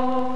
Oh.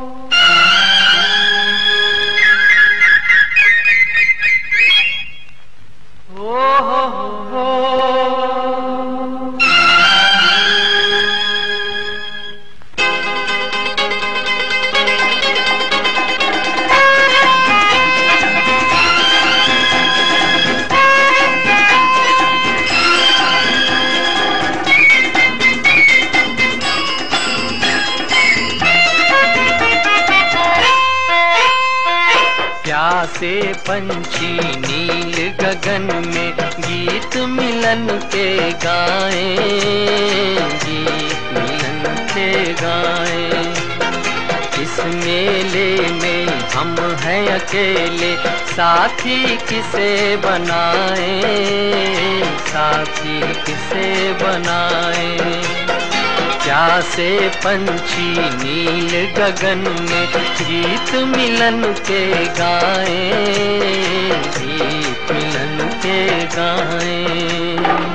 प्यासे पंछी नील गगन में गीत मिलन के गाए, गीत मिलन के गाए। इस मेले में हम हैं अकेले, साथी किसे बनाए, साथी किसे बनाए? प्यासे पंछी नील गगन में गीत मिलन के गाए गीत मिलन के गाए।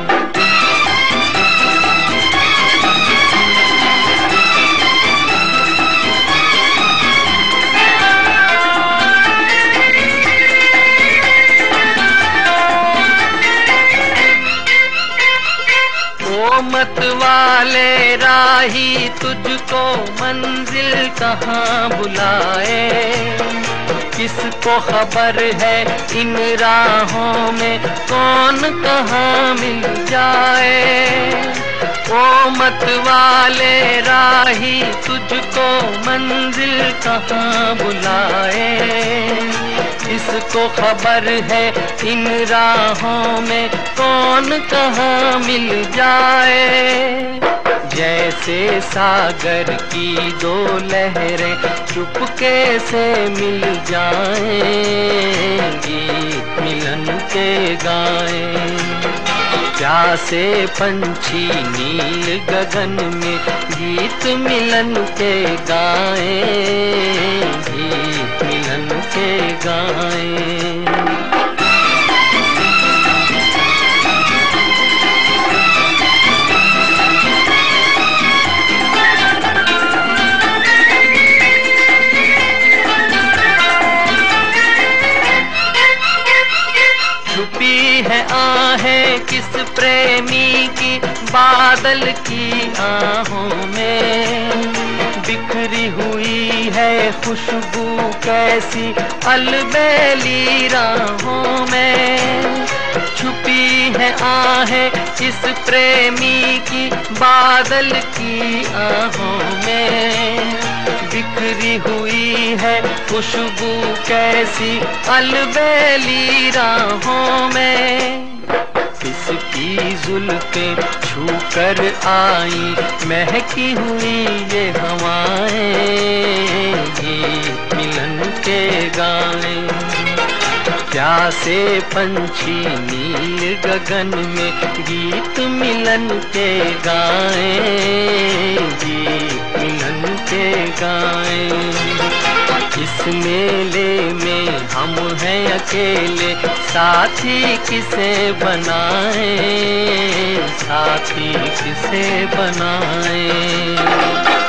ओ मत वाले राही तुझको मंजिल कहाँ बुलाए? किसको खबर है इन राहों में कौन कहाँ मिल जाए? ओ मत वाले राही तुझको मंजिल कहाँ बुलाए? इसको खबर है, इन राहों में कौन कहाँ मिल जाए? जैसे सागर की दो लहरें चुपके से मिल जाएँगी? मिलन के गाए। प्यासे पंछी नील गगन में गीत मिलन के गाए गीत मिलन के गाए। है आहें किस प्रेमी की बादल की आहों में बिखरी हुई है खुशबू कैसी अलबेली राहों में। छुपी है आहें इस प्रेमी की बादल की आहों में। बिखरी हुई है खुशबू कैसी अलबेली राहों में। किसकी जुल्फे छू कर आई, महकी हुई ये हवाएँ के गाए प्यासे पंछी नील गगन में गीत मिलन के गाए, गीत मिलन के गाए। इस मेले में हम हैं अकेले, साथी किसे बनाए, साथी किसे बनाए?